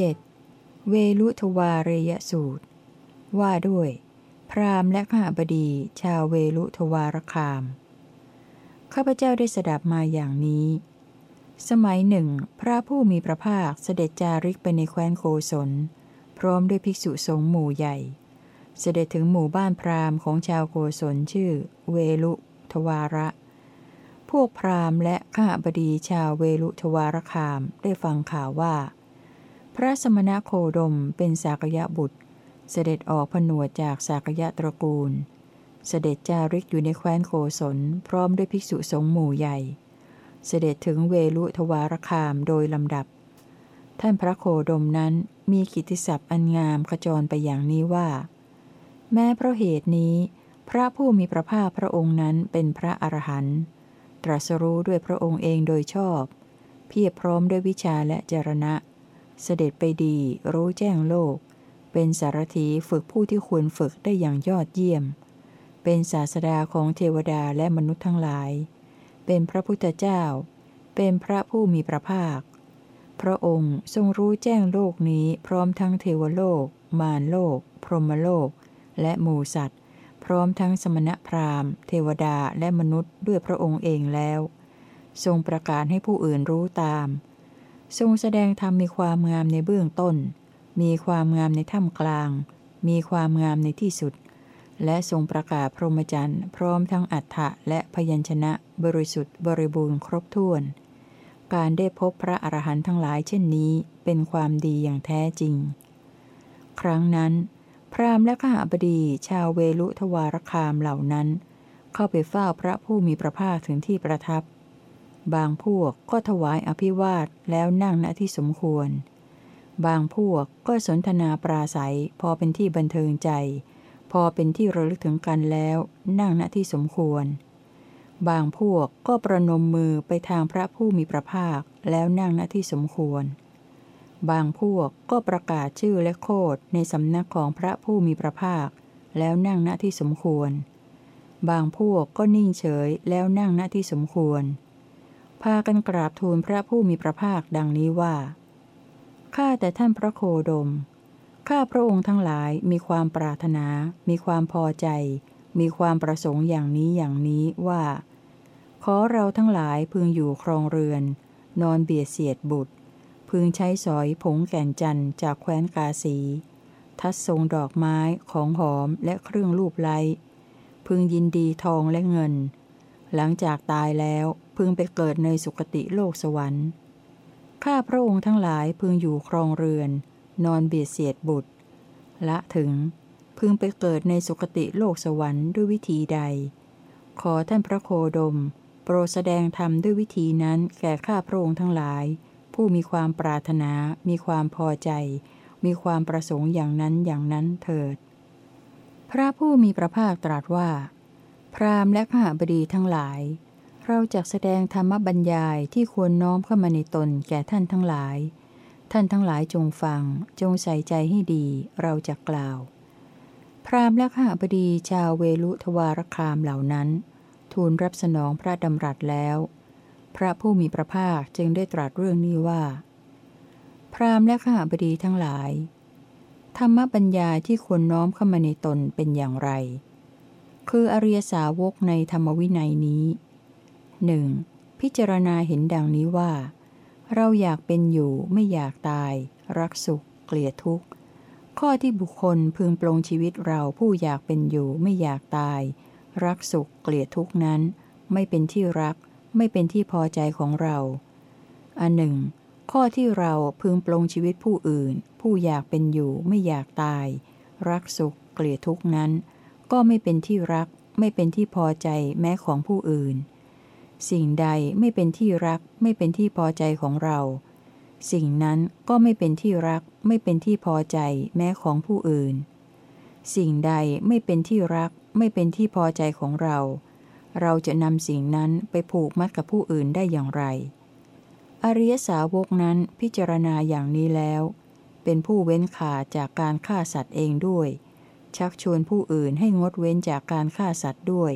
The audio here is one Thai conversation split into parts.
7. เวลุทวาเรยสูตร ว่าด้วย พราหมณ์และข้าบดีชาวเวลุทวารคาม ข้าพเจ้าได้สดับมาอย่างนี้ สมัยหนึ่ง พระผู้มีพระภาคเสด็จจาริกไปในแคว้นโกศล พร้อมด้วยภิกษุสงฆ์หมู่ใหญ่ เสด็จถึงหมู่บ้านพราหมณ์ของชาวโกศลชื่อ เวลุทวาระพวกพราหมณ์และข้าบดีชาวเวลุทวารคามได้ฟังข่าวว่า ระสมณโคดมเป็นสากยะบุตร เสด็จออกผนวดจากสากยะตระกูล เสด็จจาริกอยู่ในแคว้นโกศลพร้อมด้วยภิกษุสงฆ์หมู่ใหญ่ เสด็จถึงเวลุทวารคามโดยลำดับ ท่านพระโคดมนั้นมีกิติศัพท์อันงามขจรไปอย่างนี้ว่า แม้เพราะเหตุนี้ พระผู้มีพระภาคพระองค์นั้นเป็นพระอรหันต์ตรัสรู้ด้วยพระองค์เองโดยชอบ เพียบพร้อมด้วยวิชาและจรณะ เสด็จไปดีรู้แจ้งโลก เป็นสารถีฝึกผู้ที่ควรฝึกได้อย่างยอดเยี่ยม เป็นศาสดาของเทวดาและมนุษย์ทั้งหลาย เป็นพระพุทธเจ้า เป็นพระผู้มีพระภาค พระองค์ทรงรู้แจ้งโลกนี้พร้อมทั้งเทวโลก มารโลก พรหมโลก และหมูสัตว์ พร้อมทั้งสมณพราหมณ์ เทวดาและมนุษย์ด้วยพระองค์เองแล้ว ทรงประกาศให้ผู้อื่นรู้ตาม ทรงแสดงธรรมมีความงามในเบื้องต้น มีความงามในถ้ำกลาง มีความงามในที่สุด และทรงประกาศพรหมจรรย์พร้อมทั้งอัฏฐะและพยัญชนะบริสุทธิ์บริบูรณ์ครบถ้วน การได้พบพระอรหันต์ทั้งหลายเช่นนี้เป็นความดีอย่างแท้จริง ครั้งนั้น พราหมณ์และข้าบดีชาวเวลุทวารคามเหล่านั้น เข้าไปเฝ้าพระผู้มีพระภาคถึงที่ประทับ บางพวกก็ถวายอภิวาทแล้วนั่งณที่สมควร บางพวกก็สนทนาปราศัยพอเป็นที่บันเทิงใจ พอเป็นที่ระลึกถึงกันแล้วนั่งณที่สมควร บางพวกก็ประนมมือไปทางพระผู้มีพระภาคแล้วนั่งณที่สมควร บางพวกก็ประกาศชื่อและโคดในสำนักของพระผู้มีพระภาค แล้วนั่งณที่สมควร บางพวกก็นิ่งเฉยแล้วนั่งณที่สมควร พากันกราบทูลพระผู้มีพระภาคดังนี้ว่า ข้าแต่ท่านพระโคดม ข้าพระองค์ทั้งหลายมีความปรารถนา มีความพอใจ มีความประสงค์อย่างนี้อย่างนี้ว่า ขอเราทั้งหลายพึงอยู่ครองเรือน นอนเบียดเสียดบุตร พึงใช้สอยผงแก่นจันทร์จากแคว้นกาสี ทัดทรงดอกไม้ของหอมและเครื่องรูปไล้ พึงยินดีทองและเงิน หลังจากตายแล้ว พึงไปเกิดในสุคติโลกสวรรค์ ข้าพระองค์ทั้งหลายพึงอยู่ครองเรือน นอนเบียดเสียดบุตร ละถึง พึงไปเกิดในสุคติโลกสวรรค์ด้วยวิธีใด ขอท่านพระโคดม โปรดแสดงธรรมด้วยวิธีนั้นแก่ข้าพระองค์ทั้งหลาย ผู้มีความปรารถนา มีความพอใจ มีความประสงค์อย่างนั้นอย่างนั้นเถิด พระผู้มีพระภาคตรัสว่า พราหมณ์และข้าบดีทั้งหลาย เราจะแสดงธรรมบัญญายที่ควรน้อมเข้ามาในตนแก่ท่านทั้งหลาย ท่านทั้งหลายจงฟัง จงใส่ใจให้ดี เราจะกล่าว พราหมณ์และข้าบดีชาวเวลุทวารคามเหล่านั้น ทูลรับสนองพระดำรัสแล้ว พระผู้มีพระภาคจึงได้ตรัสเรื่องนี้ว่า พราหมณ์และข้าบดีทั้งหลาย ธรรมบัญญายที่ควรน้อมเข้ามาในตนเป็นอย่างไร คืออริยสาวกในธรรมวินัยนี้ หนึ่งพิจารณาเห็นดังนี้ว่า เราอยากเป็นอยู่ไม่อยากตาย รักสุข เกลียดทุกข์ ข้อที่บุคคลพึงปลงชีวิตเราผู้อยากเป็นอยู่ไม่อยากตาย รักสุข เกลียดทุกข์นั้น ไม่เป็นที่รัก ไม่เป็นที่พอใจของเรา อันหนึ่ง ข้อที่เราพึงปลงชีวิตผู้อื่น ผู้อยากเป็นอยู่ไม่อยากตาย รักสุข เกลียดทุกข์นั้น ก็ไม่เป็นที่รัก ไม่เป็นที่พอใจแม้ของผู้อื่น สิ่งใดไม่เป็นที่รัก ไม่เป็นที่พอใจของเรา สิ่งนั้นก็ไม่เป็นที่รัก ไม่เป็นที่พอใจแม้ของผู้อื่น สิ่งใดไม่เป็นที่รัก ไม่เป็นที่พอใจของเรา เราจะนำสิ่งนั้นไปผูกมัดกับผู้อื่นได้อย่างไร อริยสาวกนั้นพิจารณาอย่างนี้แล้ว เป็นผู้เว้นขาจากการฆ่าสัตว์เองด้วย ชักชวนผู้อื่นให้งดเว้นจากการฆ่าสัตว์ด้วย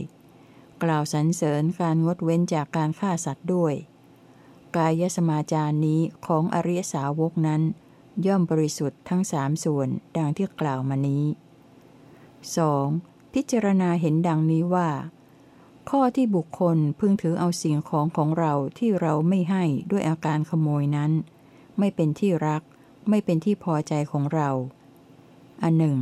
กล่าวสรรเสริญการงดเว้นจากการฆ่าสัตว์ด้วย กายสมาจารนี้ของอริยสาวกนั้น ย่อมบริสุทธิ์ทั้งสามส่วนดังที่กล่าวมานี้ 2. พิจารณาเห็นดังนี้ว่า ข้อที่บุคคลพึงถือเอาสิ่งของของเราที่เราไม่ให้ด้วยอาการขโมยนั้น ไม่เป็นที่รัก ไม่เป็นที่พอใจของเรา อันหนึ่ง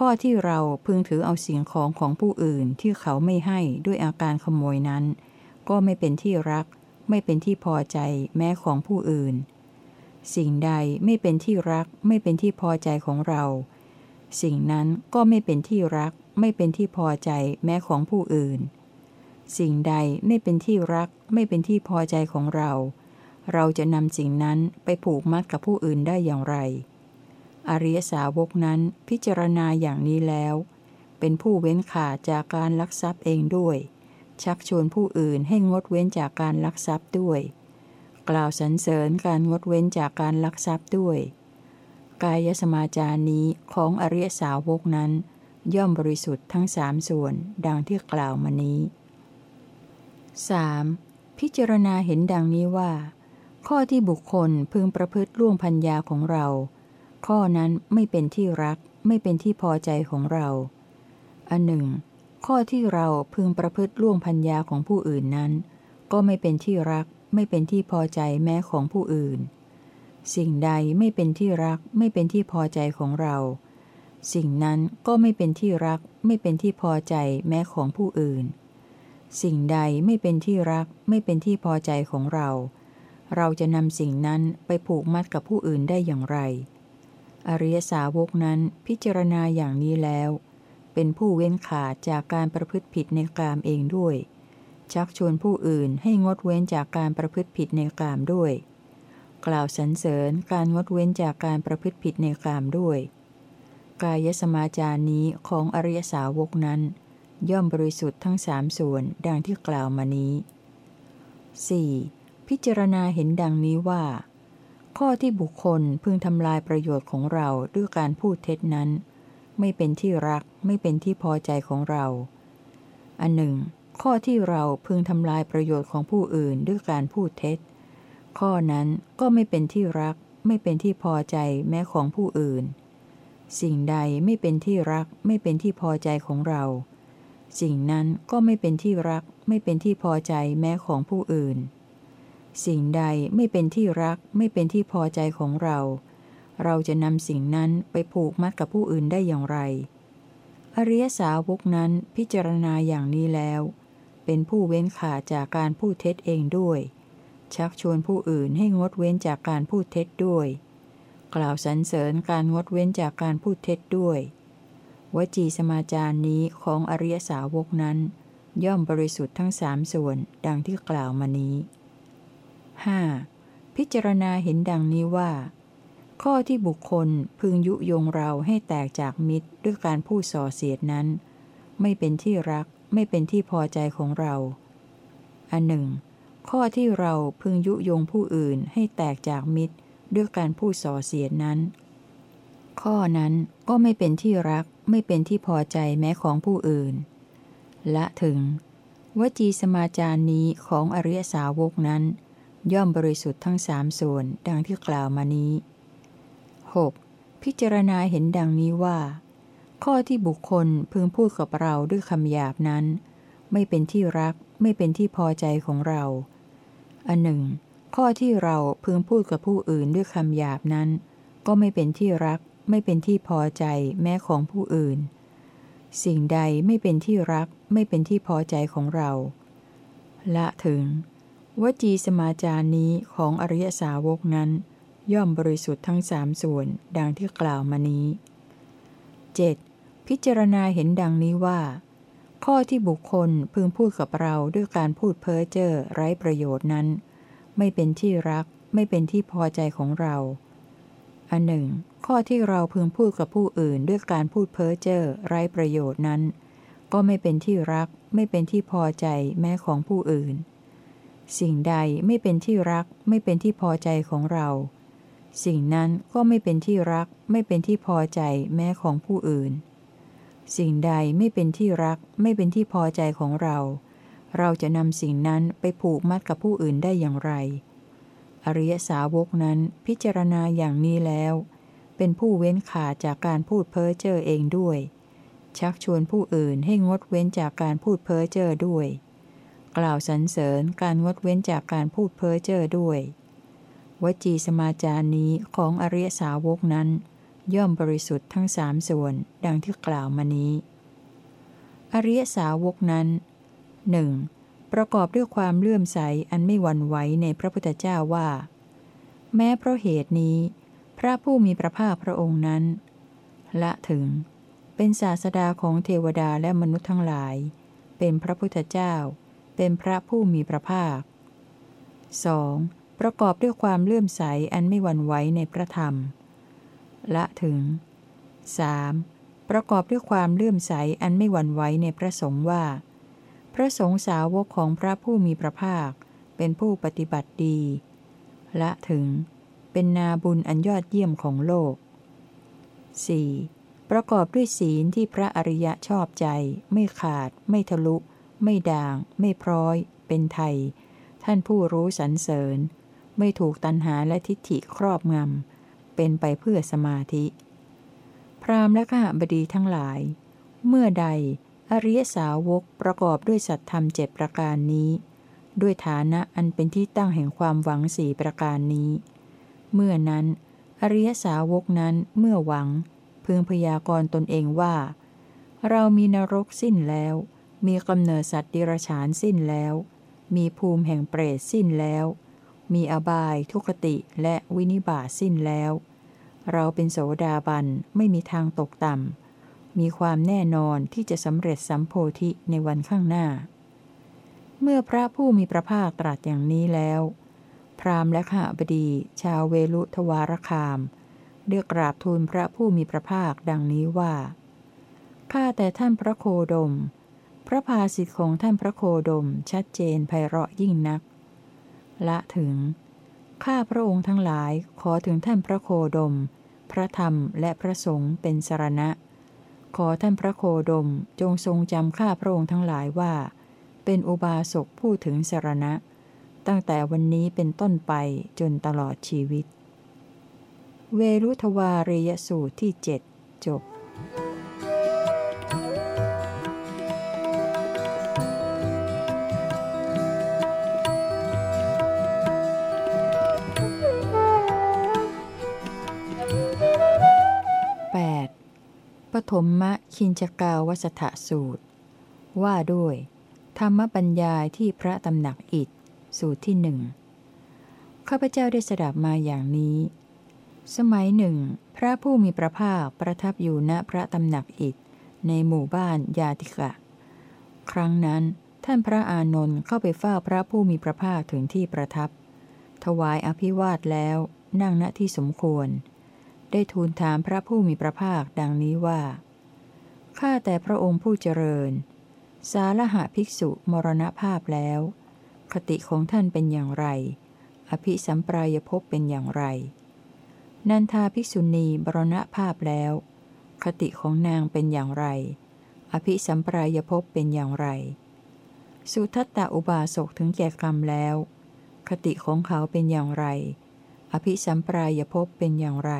ข้อที่เราพึงถือเอาสิ่งของของผู้อื่นที่เขาไม่ให้ด้วยอาการขโมยนั้น ก็ไม่เป็นที่รัก ไม่เป็นที่พอใจแม้ของผู้อื่น สิ่งใดไม่เป็นที่รัก ไม่เป็นที่พอใจของเรา สิ่งนั้นก็ไม่เป็นที่รัก ไม่เป็นที่พอใจแม้ของผู้อื่น สิ่งใดไม่เป็นที่รัก ไม่เป็นที่พอใจของเรา เราจะนำสิ่งนั้นไปผูกมัดกับผู้อื่นได้อย่างไร อริยสาวกนั้นพิจารณาอย่างนี้แล้ว เป็นผู้เว้นขาดจากการลักทรัพย์เองด้วย ชักชวนผู้อื่นให้งดเว้นจากการลักทรัพย์ด้วย กล่าวสรรเสริญการงดเว้นจากการลักทรัพย์ด้วย กายสมาจารนี้ของอริยสาวกนั้น ย่อมบริสุทธิ์ทั้งสามส่วนดังที่กล่าวมานี้ 3. พิจารณาเห็นดังนี้ว่า ข้อที่บุคคลพึงประพฤติล่วงพัญญาของเรา ข้อนั้นไม่เป็นที่รัก ไม่เป็นที่พอใจของเรา อันหนึ่ง ข้อที่เราพึงประพฤติล่วงพัญญาของผู้อื่นนั้น ก็ไม่เป็นที่รัก ไม่เป็นที่พอใจแม้ของผู้อื่น สิ่งใดไม่เป็นที่รัก ไม่เป็นที่พอใจของเรา สิ่งนั้นก็ไม่เป็นที่รัก ไม่เป็นที่พอใจแม้ของผู้อื่น สิ่งใดไม่เป็นที่รัก ไม่เป็นที่พอใจของเรา เราจะนำสิ่งนั้นไปผูกมัดกับผู้อื่นได้อย่างไร อริยสาวกนั้นพิจารณาอย่างนี้แล้ว เป็นผู้เว้นขาดจากการประพฤติผิดในกามเองด้วย ชักชวนผู้อื่นให้งดเว้นจากการประพฤติผิดในกามด้วย กล่าวสรรเสริญการงดเว้นจากการประพฤติผิดในกามด้วย กายสมาจารนี้ของอริยสาวกนั้น ย่อมบริสุทธิ์ทั้งสามส่วนดังที่กล่าวมานี้ 4. พิจารณาเห็นดังนี้ว่า ข้อที่บุคคลพึงทำลายประโยชน์ของเราด้วยการพูดเท็จนั้น ไม่เป็นที่รักไม่เป็นที่พอใจของเรา อันหนึ่ง ข้อที่เราพึงทำลายประโยชน์ของผู้อื่นด้วยการพูดเท็จ ข้อนั้นก็ไม่เป็นที่รัก ไม่เป็นที่พอใจแม้ของผู้อื่น สิ่งใดไม่เป็นที่รัก ไม่เป็นที่พอใจของเรา สิ่งนั้นก็ไม่เป็นที่รัก ไม่เป็นที่พอใจแม้ของผู้อื่น สิ่งใดไม่เป็นที่รักไม่เป็นที่พอใจของเรา เราจะนำสิ่งนั้นไปผูกมัดกับผู้อื่นได้อย่างไร อริยสาวกนั้นพิจารณาอย่างนี้แล้ว เป็นผู้เว้นขาจากการพูดเท็จเองด้วย ชักชวนผู้อื่นให้งดเว้นจากการพูดเท็จด้วย กล่าวสรรเสริญการงดเว้นจากการพูดเท็จด้วย วจีสมาจารนี้ของอริยสาวกนั้น ย่อมบริสุทธิ์ทั้งสามส่วนดังที่กล่าวมานี้ 5. พิจารณาเห็นดังนี้ว่า ข้อที่บุคคลพึงยุยงเราให้แตกจากมิตรด้วยการพูดส่อเสียดนั้น ไม่เป็นที่รักไม่เป็นที่พอใจของเรา อันหนึ่ง ข้อที่เราพึงยุยงผู้อื่นให้แตกจากมิตรด้วยการพูดส่อเสียดนั้น ข้อนั้นก็ไม่เป็นที่รักไม่เป็นที่พอใจแม้ของผู้อื่น และถึง วจีสมาจารนี้ของอริยสาวกนั้น ย่อมบริสุทธิ์ทั้งสามส่วนดังที่กล่าวมานี้ 6. พิจารณาเห็นดังนี้ว่า ข้อที่บุคคลพึงพูดกับเราด้วยคำหยาบนั้น ไม่เป็นที่รักไม่เป็นที่พอใจของเรา อันหนึ่ง ข้อที่เราพึงพูดกับผู้อื่นด้วยคำหยาบนั้น ก็ไม่เป็นที่รัก ไม่เป็นที่พอใจแม้ของผู้อื่น สิ่งใดไม่เป็นที่รัก ไม่เป็นที่พอใจของเรา ละถึง วจีสมาจารนี้ของอริยสาวกนั้น ย่อมบริสุทธิ์ทั้งสามส่วน ดังที่กล่าวมานี้ 7. พิจารณาเห็นดังนี้ว่า ข้อที่บุคคลพึงพูดกับเราด้วยการพูดเพ้อเจ้อไร้ประโยชน์นั้น ไม่เป็นที่รัก ไม่เป็นที่พอใจของเรา อันหนึ่ง ข้อที่เราพึงพูดกับผู้อื่นด้วยการพูดเพ้อเจ้อไร้ประโยชน์นั้น ก็ไม่เป็นที่รัก ไม่เป็นที่พอใจแม้ของผู้อื่น สิ่งใดไม่เป็นที่รักไม่เป็นที่พอใจของเรา สิ่งนั้นก็ไม่เป็นที่รักไม่เป็นที่พอใจแม้ของผู้อื่น สิ่งใดไม่เป็นที่รักไม่เป็นที่พอใจของเรา เราจะนำสิ่งนั้นไปผูกมัดกับผู้อื่นได้อย่างไร อริยสาวกนั้นพิจารณาอย่างนี้แล้ว เป็นผู้เว้นขาดจากการพูดเพ้อเจ้อเองด้วย ชักชวนผู้อื่นให้งดเว้นจากการพูดเพ้อเจ้อด้วย กล่าวสรรเสริญการงดเว้นจากการพูดเพ้อเจ้อด้วย วจีสมาจารนี้ของอริยสาวกนั้น ย่อมบริสุทธิ์ทั้งสามส่วนดังที่กล่าวมานี้ อริยสาวกนั้นหนึ่งประกอบด้วยความเลื่อมใสอันไม่หวั่นไหวในพระพุทธเจ้าว่า แม้เพราะเหตุนี้ พระผู้มีพระภาคพระองค์นั้น ละถึง เป็นศาสดาของเทวดาและมนุษย์ทั้งหลาย เป็นพระพุทธเจ้า เป็นพระผู้มีพระภาค 2. ประกอบด้วยความเลื่อมใสอันไม่หวั่นไหวในพระธรรม ละถึง 3. ประกอบด้วยความเลื่อมใสอันไม่หวั่นไหวในพระสงฆ์ว่า พระสงฆ์สาวกของพระผู้มีพระภาค เป็นผู้ปฏิบัติดี ละถึง เป็นนาบุญอันยอดเยี่ยมของโลก 4. ประกอบด้วยศีลที่พระอริยะชอบใจ ไม่ขาด ไม่ทะลุ ไม่ด่าง ไม่พร้อย เป็นไทย ท่านผู้รู้สรรเสริญ ไม่ถูกตัณหาและทิฏฐิครอบงำ เป็นไปเพื่อสมาธิ พรามและข้าบดีทั้งหลาย เมื่อใด อริยสาวกประกอบด้วยสัตธรรมเจ็ดประการนี้ ด้วยฐานะอันเป็นที่ตั้งแห่งความหวังสี่ประการนี้ เมื่อนั้น อริยสาวกนั้นเมื่อหวัง พึงพยากรณ์ตนเองว่า เรามีนรกสิ้นแล้ว มีกำเนิดสัตว์ดิรฉานสิ้นแล้ว มีภูมิแห่งเปรตสิ้นแล้ว มีอบายทุกติและวินิบาตสิ้นแล้ว เราเป็นโสดาบันไม่มีทางตกต่ำ มีความแน่นอนที่จะสำเร็จสัมโพธิในวันข้างหน้า เมื่อพระผู้มีพระภาคตรัสอย่างนี้แล้ว พราหมณ์และข้าบดี ชาวเวลุทวารคามเรียกราบทูลพระผู้มีพระภาคดังนี้ว่า ข้าแต่ท่านพระโคดม พระภาสิทธิของท่านพระโคดมชัดเจนไพเราะยิ่งนัก ละถึง ข้าพระองค์ทั้งหลายขอถึงท่านพระโคดม พระธรรมและพระสงฆ์เป็นสรณะ ขอท่านพระโคดมจงทรงจำข้าพระองค์ทั้งหลายว่า เป็นอุบาสกผู้ถึงสรณะ ตั้งแต่วันนี้เป็นต้นไปจนตลอดชีวิต เวรุทวารียสูตรที่เจ็ดจบ ฐมมะคินจกาวสถสูตร ว่าด้วย ธรรมบัญญายที่พระตำหนักอิฐสูตรที่หนึ่งข้าพเจ้าได้สดับมาอย่างนี้ สมัยหนึ่ง พระผู้มีพระภาคประทับอยู่ณพระตำหนักอิฐในหมู่บ้านยาติกะ ครั้งนั้นท่านพระอานนท์เข้าไปเฝ้าพระผู้มีพระภาคถึงที่ประทับ ถวายอภิวาทแล้วนั่งณที่สมควร ได้ทูลถามพระผู้มีพระภาคดังนี้ว่า ข้าแต่พระองค์ผู้เจริญ สาลหะภิกษุมรณภาพแล้ว คติของท่านเป็นอย่างไร อภิสัมปรายภพเป็นอย่างไร นันทาภิกษุณีบรณภาพแล้ว คติของนางเป็นอย่างไร อภิสัมปรายภพเป็นอย่างไร สุทัตตาอุบาสกถึงแก่กรรมแล้ว คติของเขาเป็นอย่างไรอภิสัมปรายภพเป็นอย่างไร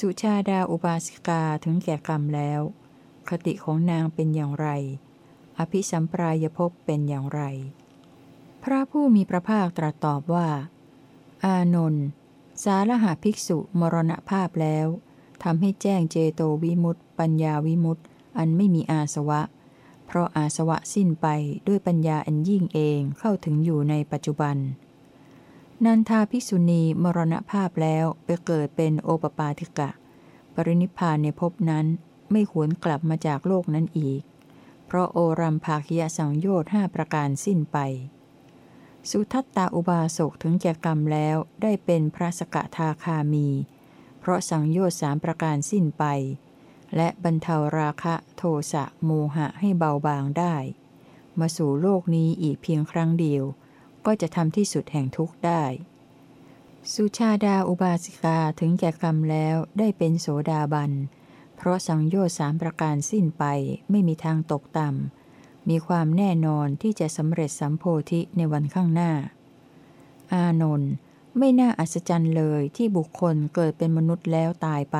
สุชาดาอุบาสิกาถึงแก่กรรมแล้ว คติของนางเป็นอย่างไร อภิสัมปรายภพเป็นอย่างไร พระผู้มีพระภาคตรัสตอบว่า อานนท์สารหาภิกษุมรณภาพแล้วทำให้แจ้งเจโตวิมุตต์ปัญญาวิมุตต์อันไม่มีอาสวะ เพราะอาสวะสิ้นไปด้วยปัญญาอันยิ่งเองเข้าถึงอยู่ในปัจจุบัน นันทาภิกษุณีมรณภาพแล้วไปเกิดเป็นโอปปาติกะ ปรินิพานในภพนั้นไม่หวนกลับมาจากโลกนั้นอีก เพราะโอรัมภาคียสังโยชน์ห้าประการสิ้นไป สุทัตตาอุบาสกถึงแก่กรรมแล้วได้เป็นพระสกทาคามี เพราะสังโยชน์สามประการสิ้นไป และบรรเทาราคะโทสะโมหะให้เบาบางได้ มาสู่โลกนี้อีกเพียงครั้งเดียว ก็จะทำที่สุดแห่งทุกข์ได้ สุชาดาอุบาสิกาถึงแก่กรรมแล้วได้เป็นโสดาบัน เพราะสังโยชน์สามประการสิ้นไปไม่มีทางตกต่ำ มีความแน่นอนที่จะสำเร็จสัมโพธิในวันข้างหน้า อานนท์ไม่น่าอัศจรรย์เลยที่บุคคลเกิดเป็นมนุษย์แล้วตายไป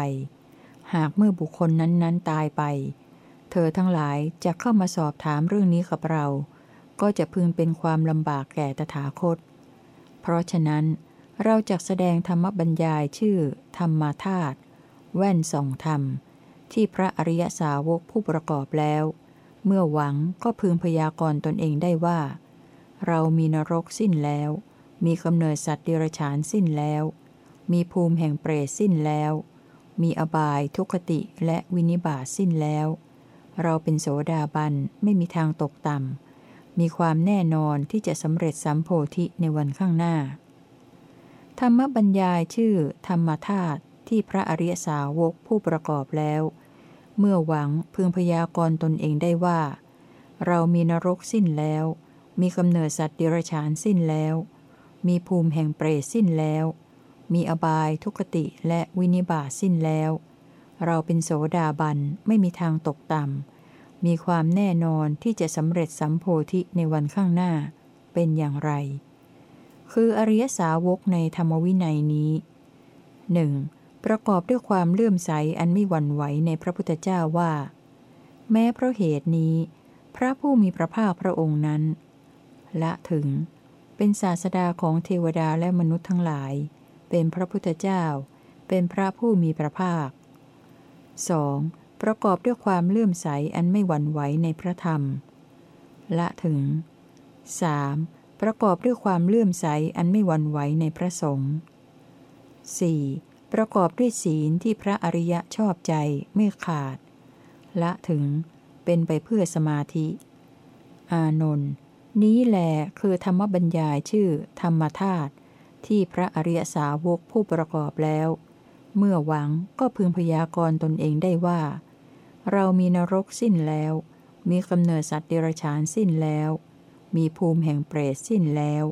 หากเมื่อบุคคลนั้นๆตายไป เธอทั้งหลายจะเข้ามาสอบถามเรื่องนี้กับเรา ก็จะพึงเป็นความลำบากแก่ตถาคต เพราะฉะนั้น เราจะแสดงธรรมบัญญายชื่อ ธรรมาธาตุแว่นส่องธรรม ที่พระอริยสาวกผู้ประกอบแล้ว เมื่อหวังก็พึงพยากรณ์ตนเองได้ว่า เรามีนรกสิ้นแล้ว มีกำเนิดสัตว์เดรัจฉานสิ้นแล้ว มีภูมิแห่งเปรตสิ้นแล้ว มีอบายทุกขติและวินิบาสิ้นแล้ว เราเป็นโสดาบันไม่มีทางตกต่ำ มีความแน่นอนที่จะสำเร็จสัมโพธิในวันข้างหน้า ธรรมบรรยายชื่อธรรมธาตุที่พระอริยสาวกผู้ประกอบแล้ว เมื่อหวังพึงพยากรณ์ตนเองได้ว่า เรามีนรกสิ้นแล้ว มีกำเนิดสัตว์เดรัจฉานสิ้นแล้ว มีภูมิแห่งเปรตสิ้นแล้ว มีอบายทุกติและวินิบาสิ้นแล้ว เราเป็นโสดาบันไม่มีทางตกต่ำ มีความแน่นอนที่จะสำเร็จสัมโพธิในวันข้างหน้า เป็นอย่างไร คืออริยสาวกในธรรมวินัยนี้หนึ่งประกอบด้วยความเลื่อมใสอันไม่หวั่นไหวในพระพุทธเจ้าว่า แม้เพราะเหตุนี้ พระผู้มีพระภาคพระองค์นั้น ละถึง เป็นศาสดาของเทวดาและมนุษย์ทั้งหลาย เป็นพระพุทธเจ้า เป็นพระผู้มีพระภาค 2. ประกอบด้วยความเลื่อมใสอันไม่หวั่นไหวในพระธรรม ละถึง 3. ประกอบด้วยความเลื่อมใสอันไม่หวั่นไหวในพระสงฆ์ 4. ประกอบด้วยศีลที่พระอริยะชอบใจไม่ขาด ละถึง เป็นไปเพื่อสมาธิ อานนท์นี้แหลคือธรรมบัญญายชื่อธรรมธาตุที่พระอริยสาวกผู้ประกอบแล้ว เมื่อหวังก็พึงพยากรณ์ตนเองได้ว่า เรามีนรกสิ้นแล้ว มีกำเนิดสัตว์เดรัจฉานสิ้นแล้ว มีภูมิแห่งเปรตสิ้นแล้ว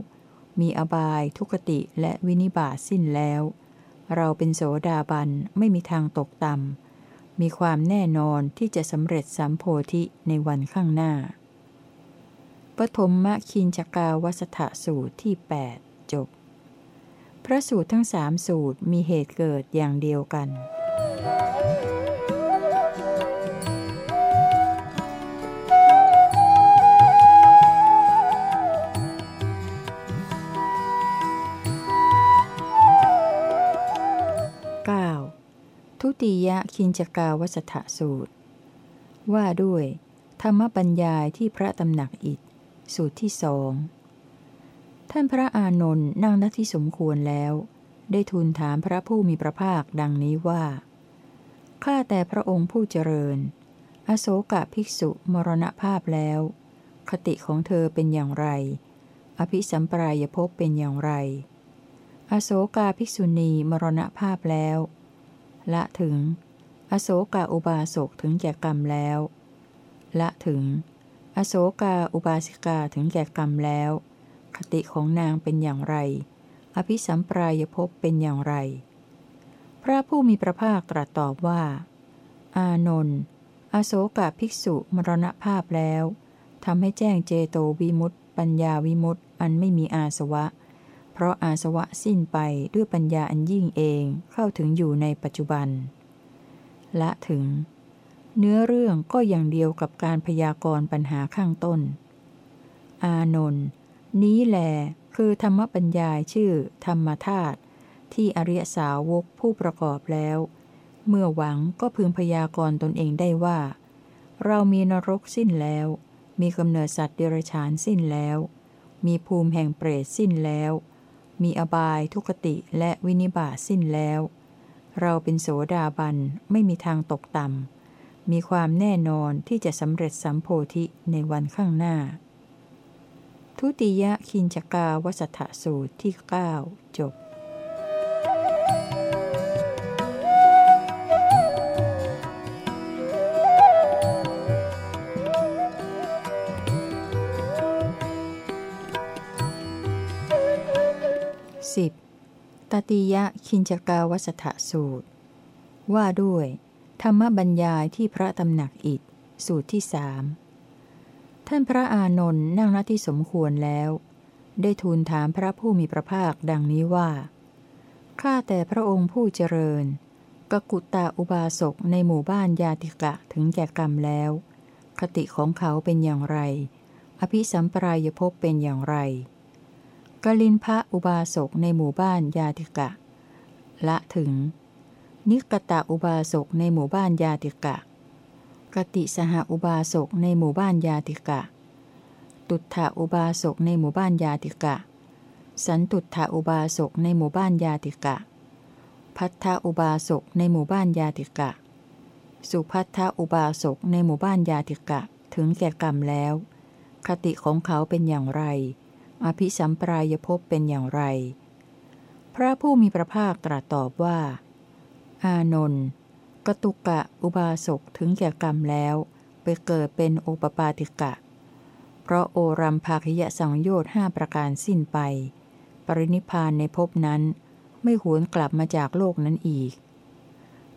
มีอบายทุกติและวินิบาตสิ้นแล้ว เราเป็นโสดาบันไม่มีทางตกต่ำ มีความแน่นอนที่จะสำเร็จสัมโพธิในวันข้างหน้า ปฐมมคินจกาวัสถสูตรที่ 8 จบ พระสูตรทั้งสามสูตรมีเหตุเกิดอย่างเดียวกัน 9. ทุติยคินจกาวสถสูตร ว่าด้วย ธรรมบัญญายที่พระตำหนักอิฐ สูตรที่สองท่านพระอานนท์นั่งณที่สมควรแล้ว ได้ทูลถามพระผู้มีพระภาคดังนี้ว่าข้าแต่พระองค์ผู้เจริญ อโศกะภิกษุมรณภาพแล้ว คติของเธอเป็นอย่างไร อภิสัมปรายภพเป็นอย่างไร อโศกาภิกษุณีมรณภาพแล้ว ละถึง อโศกาอุบาสกถึงแก่กรรมแล้ว ละถึง อโศกาอุบาสิกาถึงแก่กรรมแล้ว คติของนางเป็นอย่างไร อภิสัมปรายภพเป็นอย่างไร พระผู้มีพระภาคตรัสตอบว่า อานนท์อโศกาภิกษุมรณภาพแล้วทำให้แจ้งเจโตวิมุตต์ปัญญาวิมุตต์อันไม่มีอาสวะ ราะอาสวะสิ้นไปด้วยปัญญาอันยิ่งเองเข้าถึงอยู่ในปัจจุบัน ละถึง เนื้อเรื่องก็อย่างเดียวกับการพยากรณ์ปัญหาข้างต้น อานนท์นี้แหลคือธรรมปัญญายชื่อ ธรรมธาตุที่อริยสาวกผู้ประกอบแล้ว เมื่อหวังก็พึงพยากรณ์ตนเองได้ว่า เรามีนรกสิ้นแล้ว มีกำเนิดสัตว์เดรัจฉานสิ้นแล้ว มีภูมิแห่งเปรตสิ้นแล้ว มีอบายทุกติและวินิบาตสิ้นแล้ว เราเป็นโสดาบันไม่มีทางตกต่ำ มีความแน่นอนที่จะสำเร็จสัมโพธิในวันข้างหน้า ทุติยคินจกาวสัทสูตรที่ 9 จบ 10. ตติยะคินจกาวสถสูตร ว่าด้วย ธรรมบัญญายที่พระตำหนักอิฐสูตรที่สามท่านพระอานนท์นั่งณที่สมควรแล้ว ได้ทูลถามพระผู้มีพระภาคดังนี้ว่า ข้าแต่พระองค์ผู้เจริญ กกุตตาอุบาสกในหมู่บ้านยาติกะถึงแก่กรรมแล้ว คติของเขาเป็นอย่างไร อภิสัมปรายภพเป็นอย่างไร กลินพระอุบาสกในหมู่บ้านยาติกะ ละถึง นิกตะอุบาสกในหมู่บ้านยาติกะ กติสหอุบาสกในหมู่บ้านยาติกะ ตุถาอุบาสกในหมู่บ้านยาติกะ สันตุถาอุบาสกในหมู่บ้านยาติกะ พัทธอุบาสกในหมู่บ้านยาติกะ สุพัทธอุบาสกในหมู่บ้านยาติกะถึงแก่กรรมแล้ว คติของเขาเป็นอย่างไร อภิสัมปรายภพเป็นอย่างไร พระผู้มีพระภาคตรัสตอบว่า อานนท์กตุกะอุบาสกถึงแก่กรรมแล้วไปเกิดเป็นโอปปาติกะ เพราะโอรัมภาคยะสังโยชน์ห้าประการสิ้นไป ปรินิพานในภพนั้นไม่หวนกลับมาจากโลกนั้นอีก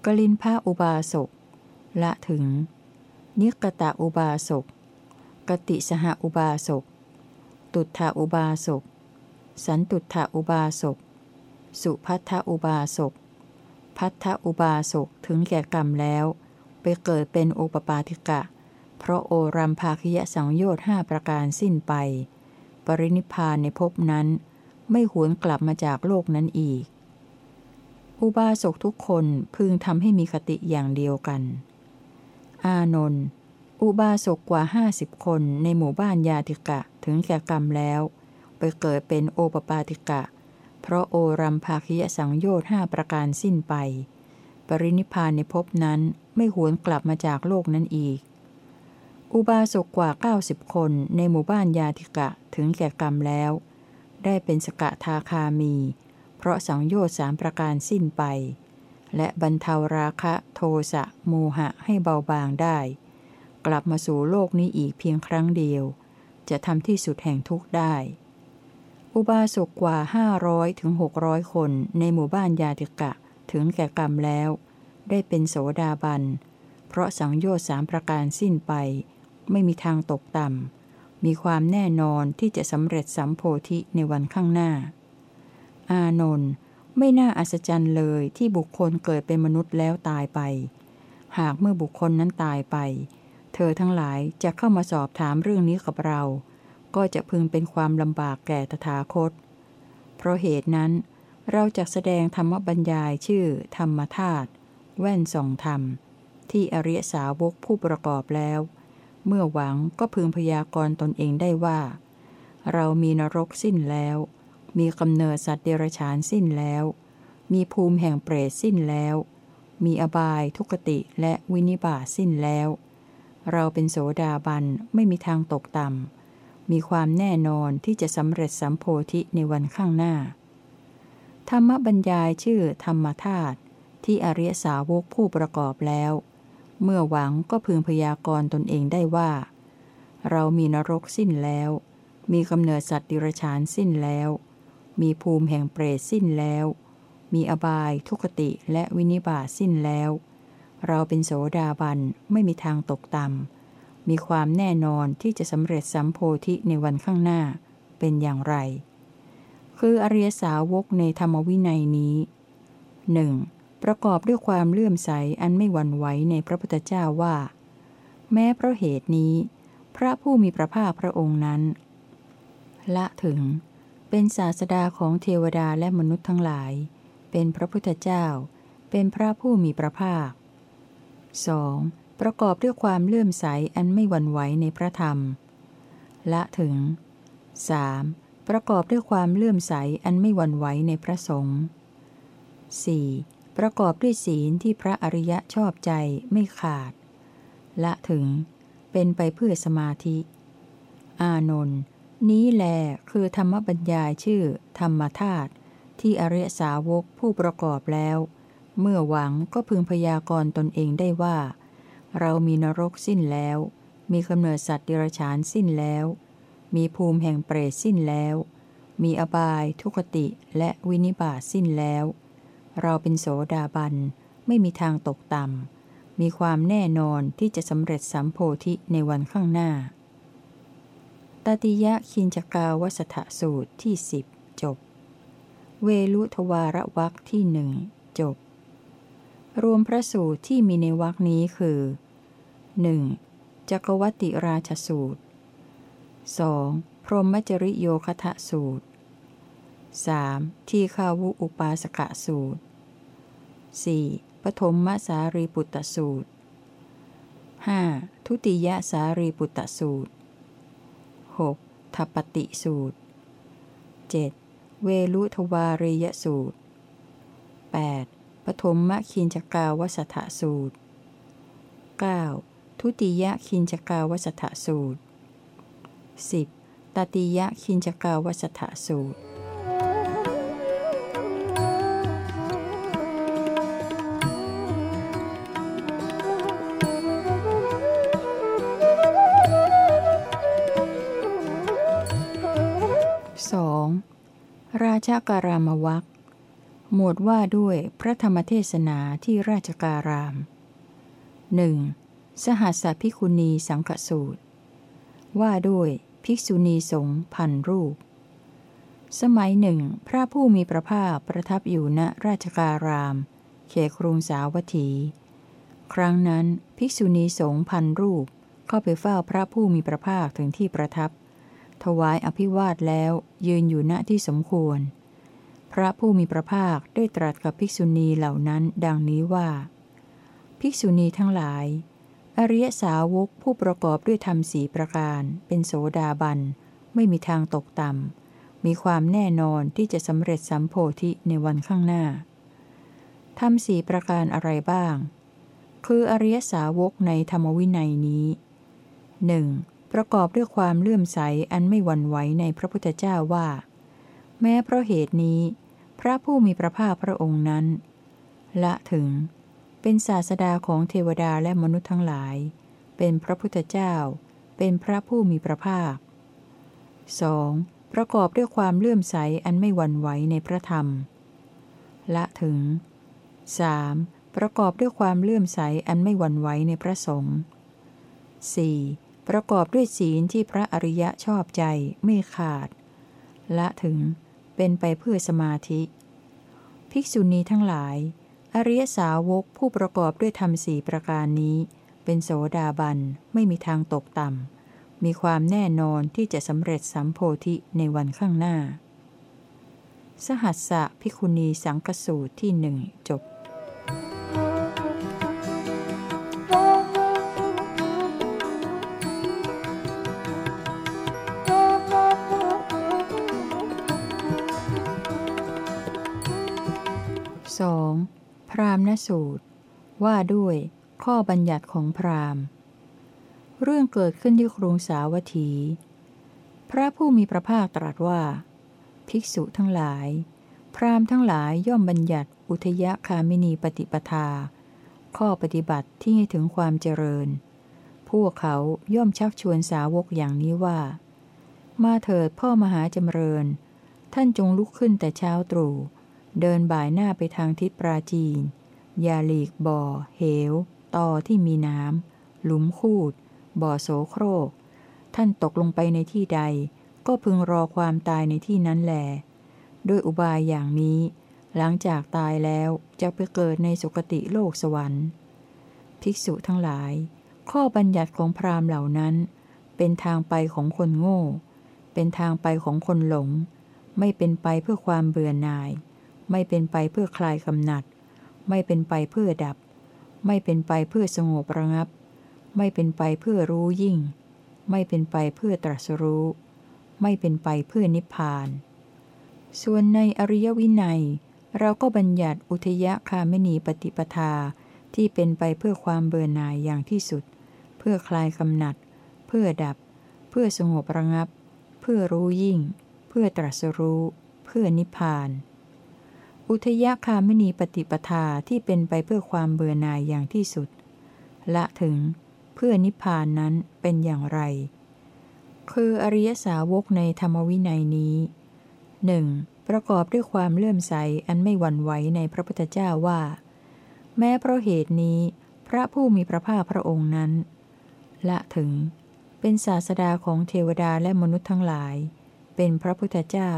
กลินพระอุบาสกละถึง นิกตะอุบาสก กติสหอุบาสก ตุถาอุบาสก สันตุถาอุบาสก สุพัทธอุบาสก พัทธอุบาสกถึงแก่กรรมแล้ว ไปเกิดเป็นโอปปาติกะ เพราะโอรัมภาคยะสังโยชน์ห้าประการสิ้นไป ปรินิพานในภพนั้น ไม่หวนกลับมาจากโลกนั้นอีก อุบาสกทุกคนพึงทำให้มีคติอย่างเดียวกัน อานนท์ อุบาสกกว่าห้าสิบคนในหมู่บ้านยาติกะถึงแก่กรรมแล้ว ไปเกิดเป็นโอปปาติกะ เพราะโอรัมภาคิยสังโยชน์ห้าประการสิ้นไป ปรินิพานในภพนั้นไม่หวนกลับมาจากโลกนั้นอีก อุบาสกกว่า 90 คนในหมู่บ้านยาติกะถึงแก่กรรมแล้ว ได้เป็นสกทาคามี เพราะสังโยชน์สามประการสิ้นไป และบรรเทาราคะโทสะโมหะให้เบาบางได้ กลับมาสู่โลกนี้อีกเพียงครั้งเดียว จะทำที่สุดแห่งทุกข์ได้ อุบาสกกว่าห้าร้อยถึงหกร้อยคนในหมู่บ้านยาติกะถึงแก่กรรมแล้ว ได้เป็นโสดาบัน เพราะสังโยชน์สามประการสิ้นไป ไม่มีทางตกต่ำมีความแน่นอนที่จะสำเร็จสัมโพธิในวันข้างหน้า อานนท์ไม่น่าอัศจรรย์เลยที่บุคคลเกิดเป็นมนุษย์แล้วตายไป หากเมื่อบุคคลนั้นตายไป เธอทั้งหลายจะเข้ามาสอบถามเรื่องนี้กับเรา ก็จะพึงเป็นความลำบากแก่ตถาคต เพราะเหตุนั้น เราจะแสดงธรรมบัญญายชื่อธรรมธาตุแว่นส่องธรรม ที่อริยสาวกผู้ประกอบแล้ว เมื่อหวังก็พึงพยากรณ์ตนเองได้ว่า เรามีนรกสิ้นแล้ว มีกำเนิดสัตว์เดรัจฉานสิ้นแล้ว มีภูมิแห่งเปรตสิ้นแล้ว มีอบายทุกติและวินิบาสิ้นแล้ว เราเป็นโสดาบันไม่มีทางตกต่ำ มีความแน่นอนที่จะสำเร็จสัมโพธิในวันข้างหน้า ธรรมบรรยายชื่อธรรมธาตุที่อริยสาวกผู้ประกอบแล้ว เมื่อหวังก็พึงพยากรณ์ตนเองได้ว่า เรามีนรกสิ้นแล้ว มีกำเนิดสัตว์ดิรชานสิ้นแล้ว มีภูมิแห่งเปรตสิ้นแล้ว มีอบายทุกติและวินิบาสิ้นแล้ว เราเป็นโสดาบันไม่มีทางตกต่ำมีความแน่นอนที่จะสำเร็จสัมโพธิในวันข้างหน้า เป็นอย่างไร คืออริยสาวกในธรรมวินัยนี้หนึ่งประกอบด้วยความเลื่อมใสอันไม่หวั่นไหวในพระพุทธเจ้าว่า แม้เพราะเหตุนี้ พระผู้มีพระภาคพระองค์นั้น ละถึง เป็นศาสดาของเทวดาและมนุษย์ทั้งหลาย เป็นพระพุทธเจ้า เป็นพระผู้มีพระภาค 2. ประกอบด้วยความเลื่อมใสอันไม่หวั่นไหวในพระธรรม ละถึง 3. ประกอบด้วยความเลื่อมใสอันไม่หวั่นไหวในพระสงฆ์ 4. ประกอบด้วยศีลที่พระอริยะชอบใจไม่ขาด ละถึง เป็นไปเพื่อสมาธิ อานนท์นี้แลคือธรรมบัญญายชื่อธรรมธาตุที่อริยสาวกผู้ประกอบแล้ว เมื่อหวังก็พึงพยากรณ์ตนเองได้ว่า เรามีนรกสิ้นแล้ว มีกำเนิดสัตว์ดิรฉานสิ้นแล้ว มีภูมิแห่งเปรตสิ้นแล้ว มีอบาย ทุกติและวินิบาสิ้นแล้ว เราเป็นโสดาบัน ไม่มีทางตกต่ำ มีความแน่นอนที่จะสำเร็จสัมโพธิในวันข้างหน้า ตติยะคินจกาวสถสูตรที่สิบจบ เวลุทวารวักที่หนึ่งจบ รวมพระสูตรที่มีในวักนี้คือ 1. จักรวัติราชสูตร 2. พรหมจริโยคทะสูตร 3. ทีฆาวุอุปาสกะสูตร 4. ปฐมมสารีปุตตสูตร 5. ทุติยสารีปุตตสูตร 6. ทัปปติสูตร 7. เวลุทวารียสูตร 8. ปฐมมคินจกาวสัทสูตร 9. ทุติยคินจกาวสัทสูตร 10. ตติยคินจกาวสัทสูตร 2. ราชการามวัก หมวดว่าด้วยพระธรรมเทศนาที่ราชการาม 1. สหัสพิคุณีสังกสูตร ว่าด้วยภิกษุณีสงฆ์พันรูป สมัยหนึ่ง พระผู้มีพระภาคประทับอยู่ณราชการาม เขครุงสาวัตถี ครั้งนั้นภิกษุณีสงฆ์พันรูปเข้าไปเฝ้าพระผู้มีพระภาคถึงที่ประทับ ถวายอภิวาทแล้วยืนอยู่ณที่สมควร พระผู้มีพระภาคได้ตรัสกับภิกษุณีเหล่านั้นดังนี้ว่า ภิกษุณีทั้งหลาย อริยสาวกผู้ประกอบด้วยธรรมสีประการ เป็นโสดาบัน ไม่มีทางตกต่ำ มีความแน่นอนที่จะสำเร็จสัมโพธิในวันข้างหน้า ธรรมสีประการอะไรบ้าง คืออริยสาวกในธรรมวินัยนี้หนึ่งประกอบด้วยความเลื่อมใสอันไม่หวั่นไหวในพระพุทธเจ้าว่า แม้เพราะเหตุนี้ พระผู้มีพระภาคพระองค์นั้น ละถึง เป็นศาสดาของเทวดาและมนุษย์ทั้งหลาย เป็นพระพุทธเจ้า เป็นพระผู้มีพระภาค 2. ประกอบด้วยความเลื่อมใสอันไม่หวั่นไหวในพระธรรม ละถึง 3. ประกอบด้วยความเลื่อมใสอันไม่หวั่นไหวในพระสงฆ์ 4. ประกอบด้วยศีลที่พระอริยะชอบใจไม่ขาด ละถึง เป็นไปเพื่อสมาธิ ภิกษุณีทั้งหลาย อริยสาวกผู้ประกอบด้วยธรรมสี่ประการนี้ เป็นโสดาบันไม่มีทางตกต่ำ มีความแน่นอนที่จะสำเร็จสัมโพธิในวันข้างหน้า สหัสสะภิกุณีสังกสูตรที่หนึ่งจบ รามณสูตร ว่าด้วยข้อบัญญัติของพราหมณ์ เรื่องเกิดขึ้นที่กรุงสาวัตถี พระผู้มีพระภาคตรัสว่า ภิกษุทั้งหลาย พราหมณ์ทั้งหลายย่อมบัญญัติอุทยคามินีปฏิปทา ข้อปฏิบัติที่ให้ถึงความเจริญ พวกเขาย่อมชักชวนสาวกอย่างนี้ว่า มาเถิดพ่อมหาจำเริญ ท่านจงลุกขึ้นแต่เช้าตรู่ เดินบ่ายหน้าไปทางทิศปราจีน อย่าหลีกบ่อ เหว ตอที่มีน้ำ หลุมคูด บ่อโสโครก ท่านตกลงไปในที่ใด ก็พึงรอความตายในที่นั้นแหลด้วยอุบายอย่างนี้ หลังจากตายแล้วจะไปเกิดในสุคติโลกสวรรค์ ภิกษุทั้งหลาย ข้อบัญญัติของพราหมณ์เหล่านั้น เป็นทางไปของคนโง่ เป็นทางไปของคนหลง ไม่เป็นไปเพื่อความเบื่อหน่าย ไม่เป็นไปเพื่อคลายกำหนัด ไม่เป็นไปเพื่อดับ ไม่เป็นไปเพื่อสงบระงับ ไม่เป็นไปเพื่อรู้ยิ่ง ไม่เป็นไปเพื่อตรัสรู้ ไม่เป็นไปเพื่อนิพพาน ส่วนในอริยวินัย เราก็บัญญัติอุทยคามนีปฏิปทาที่เป็นไปเพื่อความเบื่อหน่ายอย่างที่สุด เพื่อคลายกำหนัด เพื่อดับ เพื่อสงบระงับ เพื่อรู้ยิ่ง เพื่อตรัสรู้ เพื่อนิพพาน อุทยคามนีปฏิปทาที่เป็นไปเพื่อความเบื่อหน่ายอย่างที่สุด ละถึงเพื่อนิพพานนั้นเป็นอย่างไร คืออริยสาวกในธรรมวินัยนี้หนึ่งประกอบด้วยความเลื่อมใสอันไม่หวั่นไหวในพระพุทธเจ้าว่า แม้เพราะเหตุนี้ พระผู้มีพระภาคพระองค์นั้น ละถึง เป็นศาสดาของเทวดาและมนุษย์ทั้งหลาย เป็นพระพุทธเจ้า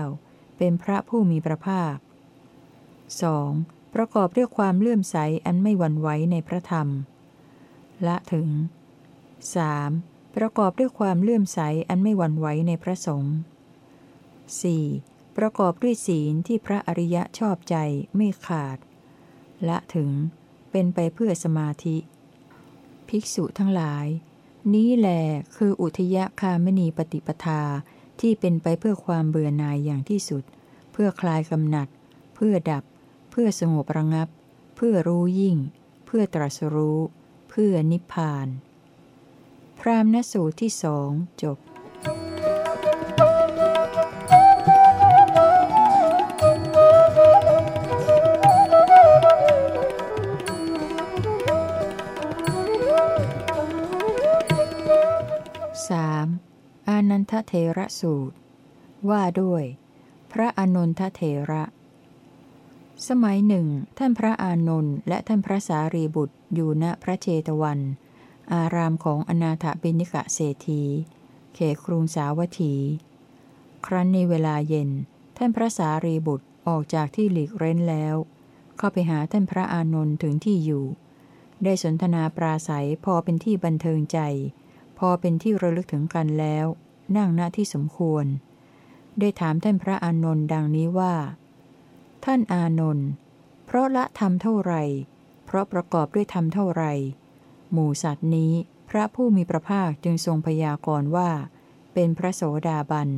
เป็นพระผู้มีพระภาค 2. ประกอบด้วยความเลื่อมใสอันไม่หวั่นไหวในพระธรรม ละถึง 3. ประกอบด้วยความเลื่อมใสอันไม่หวั่นไหวในพระสงฆ์ 4. ประกอบด้วยศีลที่พระอริยะชอบใจไม่ขาด ละถึง เป็นไปเพื่อสมาธิ ภิกษุทั้งหลาย นี้แหลคืออุทยคามณีปฏิปทาที่เป็นไปเพื่อความเบื่อหน่ายอย่างที่สุด เพื่อคลายกำหนัด เพื่อดับ พื่อสงบระงับ เพื่อรู้ยิ่ง เพื่อตรัสรู้ เพื่อนิพพาน พรามณสูตรที่สองจบ 3. อานันทเทระสูตร ว่าด้วย พระอานนทเทระ สมัยหนึ่ง ท่านพระอานนท์และท่านพระสารีบุตรอยู่ณพระเจตวัน อารามของอนาถบิณิกะเศรษฐี เขครุงสาวัตถี ครั้นในเวลาเย็น ท่านพระสารีบุตรออกจากที่หลีกเร้นแล้ว เข้าไปหาท่านพระอานนท์ถึงที่อยู่ ได้สนทนาปราศัยพอเป็นที่บันเทิงใจ พอเป็นที่ระลึกถึงกันแล้ว นั่งณที่สมควร ได้ถามท่านพระอานนท์ดังนี้ว่า ท่านอานนท์เพราะละธรรมเท่าไร เพราะประกอบด้วยธรรมเท่าไร หมู่สัตว์นี้พระผู้มีพระภาคจึงทรงพยากรณ์ว่า เป็นพระโสดาบัน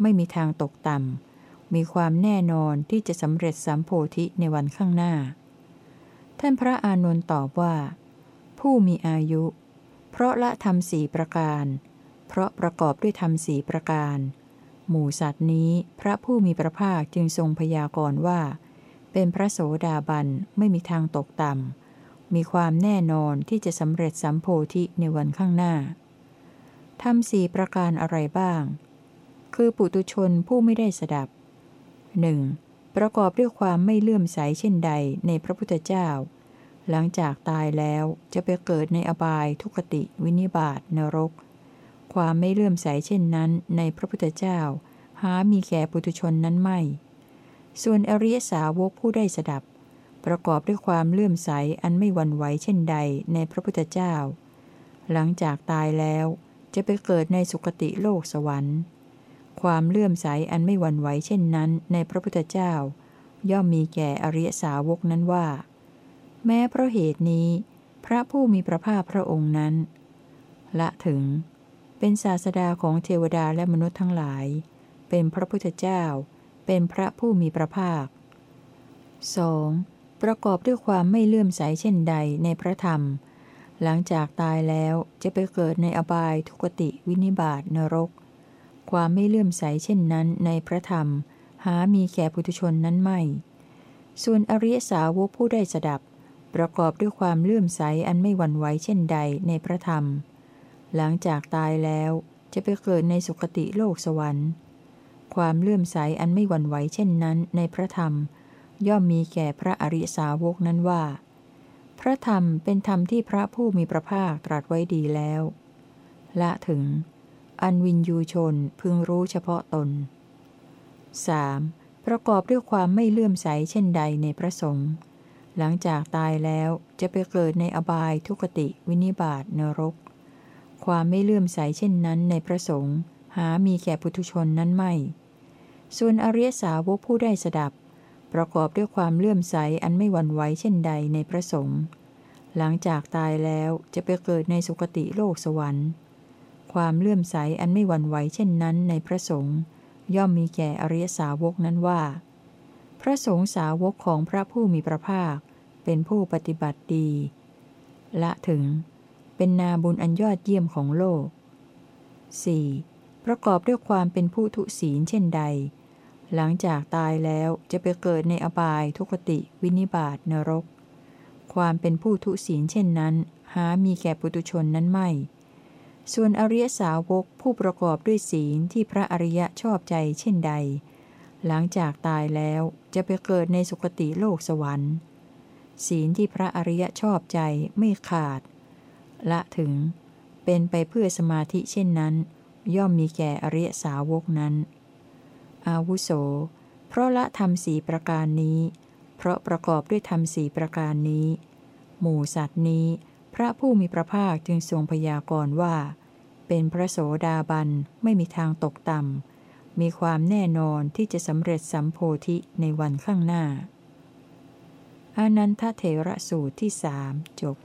ไม่มีทางตกต่ำ มีความแน่นอนที่จะสำเร็จสัมโพธิในวันข้างหน้า ท่านพระอานนท์ตอบว่า ผู้มีอายุ เพราะละธรรมสี่ประการ เพราะประกอบด้วยธรรมสี่ประการ หมู่สัตว์นี้พระผู้มีพระภาคจึงทรงพยากรณ์ว่า เป็นพระโสดาบันไม่มีทางตกต่ำ มีความแน่นอนที่จะสำเร็จสัมโพธิในวันข้างหน้าทำสี่ประการอะไรบ้าง คือปุตุชนผู้ไม่ได้สดับหนึ่งประกอบด้วยความไม่เลื่อมใสเช่นใดในพระพุทธเจ้า หลังจากตายแล้วจะไปเกิดในอบายทุกติวินิบาตนรก ความไม่เลื่อมใสเช่นนั้น ในพระพุทธเจ้า หามีแก่ปุถุชนนั้นไม่ ส่วนอริยสาวกผู้ได้สดับ ประกอบด้วยความเลื่อมใสอันไม่หวั่นไหวเช่นใดในพระพุทธเจ้า หลังจากตายแล้วจะไปเกิดในสุคติโลกสวรรค์ ความเลื่อมใสอันไม่หวั่นไหวเช่นนั้น ในพระพุทธเจ้า ย่อมมีแก่อริยสาวกนั้นว่า แม้เพราะเหตุนี้ พระผู้มีพระภาคพระองค์นั้น ละถึง เป็นศาสดาของเทวดาและมนุษย์ทั้งหลาย เป็นพระพุทธเจ้า เป็นพระผู้มีพระภาค 2. ประกอบด้วยความไม่เลื่อมใสเช่นใดในพระธรรม หลังจากตายแล้วจะไปเกิดในอบายทุกติวินิบาตนรก ความไม่เลื่อมใสเช่นนั้นในพระธรรม หามีแก่ปุถุชนนั้นไม่ ส่วนอริยสาวกผู้ได้สดับ ประกอบด้วยความเลื่อมใสอันไม่หวั่นไหวเช่นใดในพระธรรม หลังจากตายแล้วจะไปเกิดในสุคติโลกสวรรค์ ความเลื่อมใสอันไม่หวั่นไหวเช่นนั้นในพระธรรม ย่อมมีแก่พระอริสาวกนั้นว่า พระธรรมเป็นธรรมที่พระผู้มีพระภาคตรัสไว้ดีแล้ว ละถึง อันวินยูชนพึงรู้เฉพาะตน 3. ประกอบด้วยความไม่เลื่อมใสเช่นใดในพระสงฆ์หลังจากตายแล้วจะไปเกิดในอบายทุกติวินิบาตนรก ความไม่เลื่อมใสเช่นนั้นในพระสงฆ์หามีแก่ปุถุชนนั้นไม่ ส่วนอริยสาวกผู้ได้สดับ ประกอบด้วยความเลื่อมใสอันไม่หวั่นไหวเช่นใดในพระสงฆ์หลังจากตายแล้วจะไปเกิดในสุคติโลกสวรรค์ ความเลื่อมใสอันไม่หวั่นไหวเช่นนั้นในพระสงฆ์ย่อมมีแก่อริยสาวกนั้นว่า พระสงฆ์สาวกของพระผู้มีพระภาค เป็นผู้ปฏิบัติดี ละถึง เป็นนาบุญอันยอดเยี่ยมของโลก 4. ประกอบด้วยความเป็นผู้ทุศีลเช่นใด หลังจากตายแล้วจะไปเกิดในอบายทุกติ วินิบาตนรก ความเป็นผู้ทุศีลเช่นนั้น หามีแก่ปุตุชนนั้นไม่ ส่วนอริยสาวกผู้ประกอบด้วยศีลที่พระอริยะชอบใจเช่นใด หลังจากตายแล้วจะไปเกิดในสุคติโลกสวรรค์ ศีลที่พระอริยชอบใจไม่ขาด ละถึง เป็นไปเพื่อสมาธิเช่นนั้น ย่อมมีแก่อริยสาวกนั้น อาวุโส เพราะละธรรมสีประการนี้ เพราะประกอบด้วยธรรมสีประการนี้ หมู่สัตว์นี้ พระผู้มีพระภาคจึงทรงพยากรณ์ว่า เป็นพระโสดาบันไม่มีทางตกต่ำมีความแน่นอนที่จะสำเร็จสัมโพธิในวันข้างหน้าอานันทเถระสูตรที่สามจบ